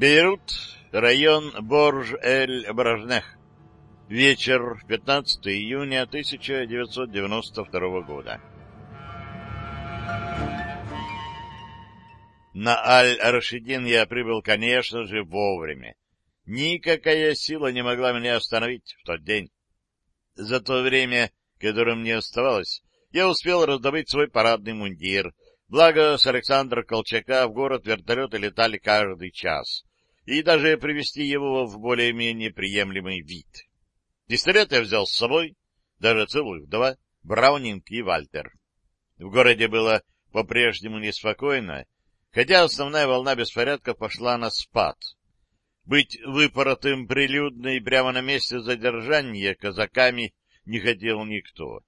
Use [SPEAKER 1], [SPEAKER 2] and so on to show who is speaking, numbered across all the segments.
[SPEAKER 1] Бейрут, район Борж-эль-Бражнех. Вечер, 15 июня 1992 года. На Аль-Рашидин я прибыл, конечно же, вовремя. Никакая сила не могла меня остановить в тот день. За то время, которое мне оставалось, я успел раздобыть свой парадный мундир. Благо, с Александра Колчака в город вертолеты летали каждый час. И даже привести его в более-менее приемлемый вид. Пистолет я взял с собой, даже целых два, Браунинг и Вальтер. В городе было по-прежнему неспокойно, хотя основная волна беспорядков пошла на спад. Быть выпоротым прилюдно и прямо на месте задержания казаками не хотел никто.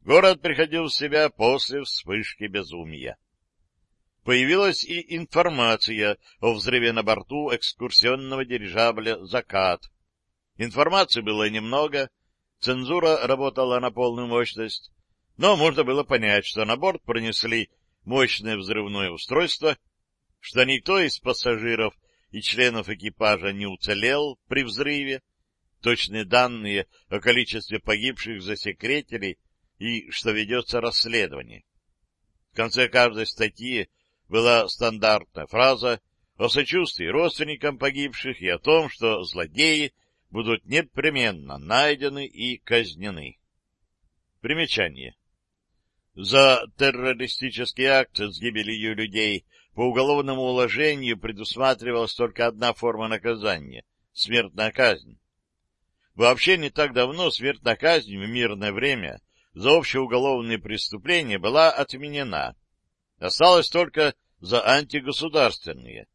[SPEAKER 1] Город приходил в себя после вспышки безумия. Появилась и информация о взрыве на борту экскурсионного дирижабля «Закат». Информации было немного, цензура работала на полную мощность, но можно было понять, что на борт пронесли мощное взрывное устройство, что никто из пассажиров и членов экипажа не уцелел при взрыве, точные данные о количестве погибших засекретили и что ведется расследование. В конце каждой статьи была стандартная фраза о сочувствии родственникам погибших и о том, что злодеи будут непременно найдены и казнены. Примечание. За террористический акт с гибелью людей по уголовному уложению предусматривалась только одна форма наказания — смертная казнь. Вообще не так давно смертная казнь в мирное время за общеуголовные преступления была отменена. Осталось только за антигосударственные.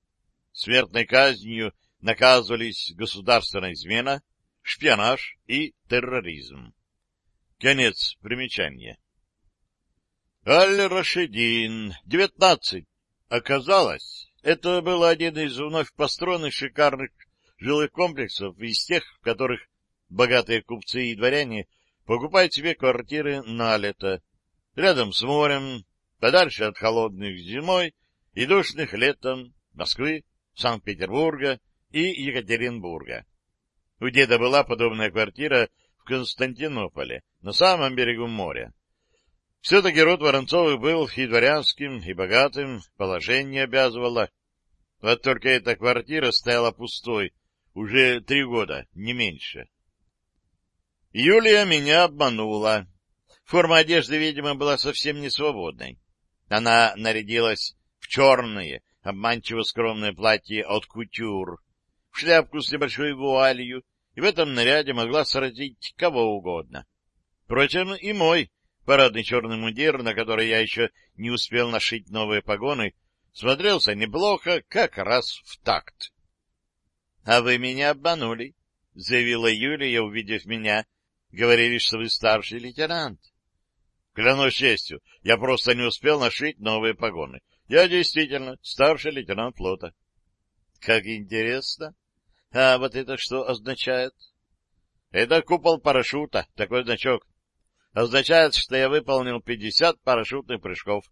[SPEAKER 1] Смертной казнью наказывались государственная измена, шпионаж и терроризм. Конец примечания. Аль-Рашидин, девятнадцать. Оказалось, это был один из вновь построенных шикарных жилых комплексов из тех, в которых богатые купцы и дворяне покупают себе квартиры на лето, рядом с морем, подальше от холодных зимой и душных летом Москвы, Санкт-Петербурга и Екатеринбурга. У деда была подобная квартира в Константинополе, на самом берегу моря. Все-таки род Воронцовых был и дворянским, и богатым, положение обязывало. Вот только эта квартира стояла пустой уже три года, не меньше. Юлия меня обманула. Форма одежды, видимо, была совсем не свободной. Она нарядилась в черное, обманчиво скромное платье от кутюр, в шляпку с небольшой вуалью, и в этом наряде могла сразить кого угодно. Впрочем, и мой парадный черный мундир, на который я еще не успел нашить новые погоны, смотрелся неплохо, как раз в такт. — А вы меня обманули, — заявила Юлия, увидев меня. — Говорили, что вы старший лейтенант. Клянусь честью, я просто не успел нашить новые погоны. Я действительно старший лейтенант флота. — Как интересно. А вот это что означает? — Это купол парашюта, такой значок означает, что я выполнил 50 парашютных прыжков.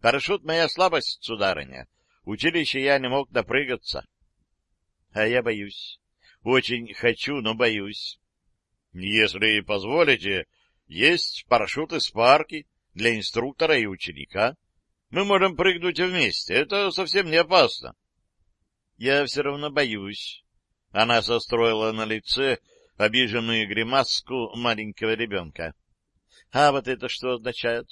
[SPEAKER 1] Парашют — моя слабость, сударыня. Училище я не мог допрыгаться. А я боюсь. Очень хочу, но боюсь. Если позволите, есть парашюты с парки для инструктора и ученика. Мы можем прыгнуть вместе. Это совсем не опасно. Я все равно боюсь. Она состроила на лице обиженную гримаску маленького ребенка. А вот это что означает?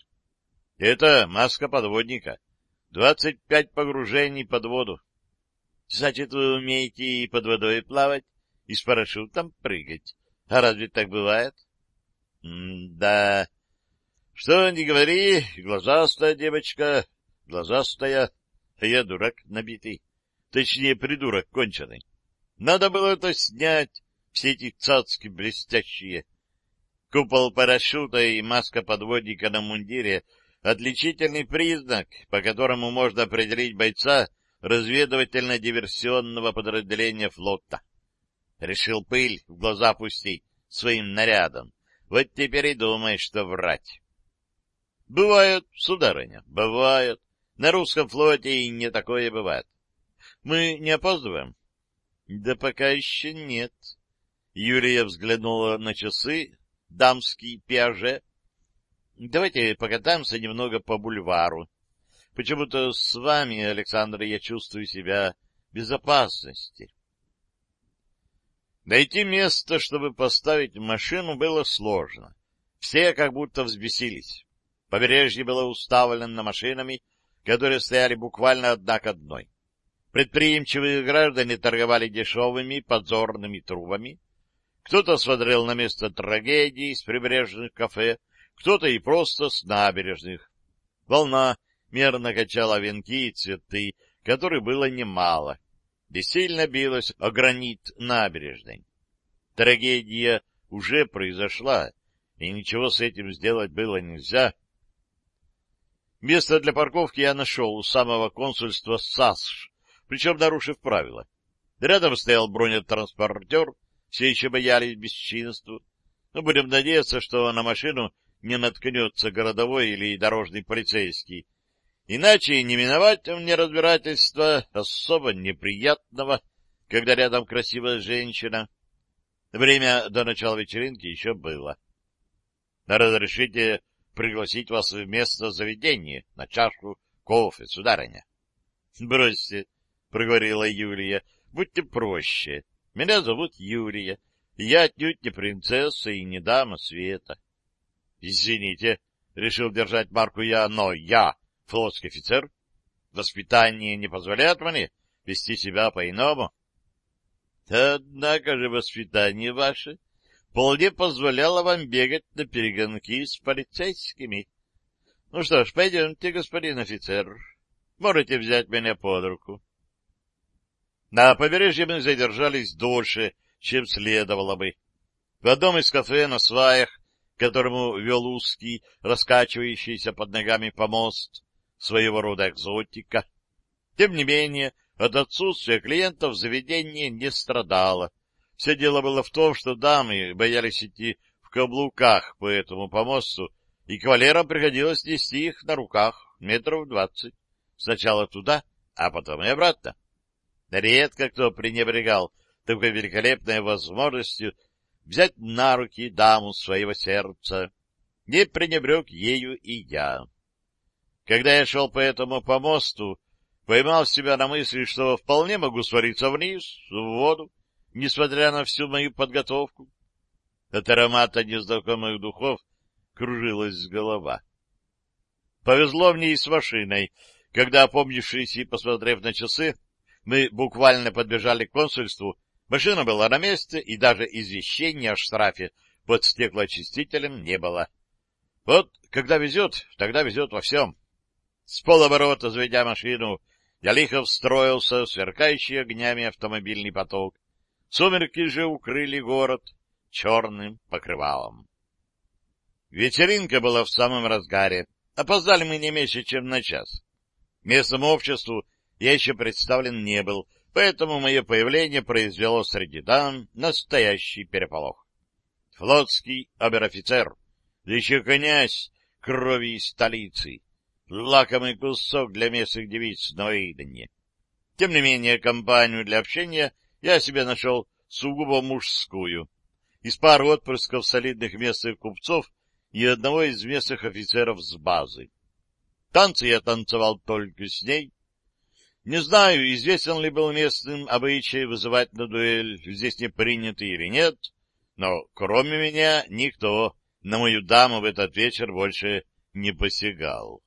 [SPEAKER 1] Это маска подводника. Двадцать пять погружений под воду. Значит, вы умеете и под водой плавать, и с парашютом прыгать. А разве так бывает? М да. Что не говори, глазастая девочка, глазастая, а я дурак набитый. Точнее, придурок конченый. Надо было это снять, все эти цацки блестящие. Купол парашюта и маска подводника на мундире — отличительный признак, по которому можно определить бойца разведывательно-диверсионного подразделения флота. Решил пыль в глаза пустить своим нарядом. Вот теперь и думай, что врать. Бывает, сударыня, бывает. На русском флоте и не такое бывает. Мы не опаздываем? Да пока еще нет. Юлия взглянула на часы, дамский пиаже. Давайте покатаемся немного по бульвару. Почему-то с вами, Александр, я чувствую себя в безопасности. Найти место, чтобы поставить машину, было сложно. Все как будто взбесились. Побережье было уставлено машинами, которые стояли буквально одна к одной. Предприимчивые граждане торговали дешевыми подзорными трубами. Кто-то смотрел на место трагедии с прибрежных кафе, кто-то и просто с набережных. Волна мерно качала венки и цветы, которых было немало, бессильно билась о гранит набережной. Трагедия уже произошла, и ничего с этим сделать было нельзя. Место для парковки я нашел у самого консульства САСШ, причем нарушив правила. Рядом стоял бронетранспортер, все еще боялись бесчинству. Но будем надеяться, что на машину не наткнется городовой или дорожный полицейский. Иначе не миновать мне разбирательства особо неприятного, когда рядом красивая женщина. Время до начала вечеринки еще было. Разрешите пригласить вас в место заведения на чашку кофе, сударыня. — Бросьте, — проговорила Юлия, — будьте проще. Меня зовут Юлия, я отнюдь не принцесса и не дама света. — Извините, — решил держать марку я, но я флотский офицер. Воспитание не позволяет мне вести себя по-иному. — Однако же воспитание ваше вполне позволяло вам бегать на перегонки с полицейскими. Ну что ж, пойдемте, господин офицер. Можете взять меня под руку. На побережье мы задержались дольше, чем следовало бы. В одном из кафе на сваях, которому вел узкий, раскачивающийся под ногами помост, своего рода экзотика. Тем не менее, от отсутствия клиентов заведение не страдало. Все дело было в том, что дамы боялись идти в каблуках по этому помосту, и кавалерам приходилось нести их на руках метров двадцать. Сначала туда, а потом и обратно. Редко кто пренебрегал такой великолепной возможностью взять на руки даму своего сердца. Не пренебрег ею и я. Когда я шел по этому помосту, поймал себя на мысли, что вполне могу свариться вниз, в воду, несмотря на всю мою подготовку. От аромата незнакомых духов кружилась голова. Повезло мне и с машиной. Когда, опомнившись и посмотрев на часы, мы буквально подбежали к консульству. Машина была на месте, и даже извещения о штрафе под стеклоочистителем не было. Вот когда везет, тогда везет во всем. С полоборота, заведя машину, я лихо встроился в сверкающий огнями автомобильный поток. Сумерки же укрыли город черным покрывалом. Вечеринка была в самом разгаре. Опоздали мы не меньше, чем на час. Местному обществу я еще представлен не был, поэтому мое появление произвело среди дам настоящий переполох. Флотский обер-офицер, да еще князь крови столицы, лакомый кусок для местных девиц на выданье. Тем не менее, компанию для общения я себе нашел сугубо мужскую, из пары отпрысков солидных местных купцов и одного из местных офицеров с базы. Танцы я танцевал только с ней, не знаю, известен ли был местным обычай вызывать на дуэль, здесь не принято или нет, но кроме меня никто на мою даму в этот вечер больше не посягал.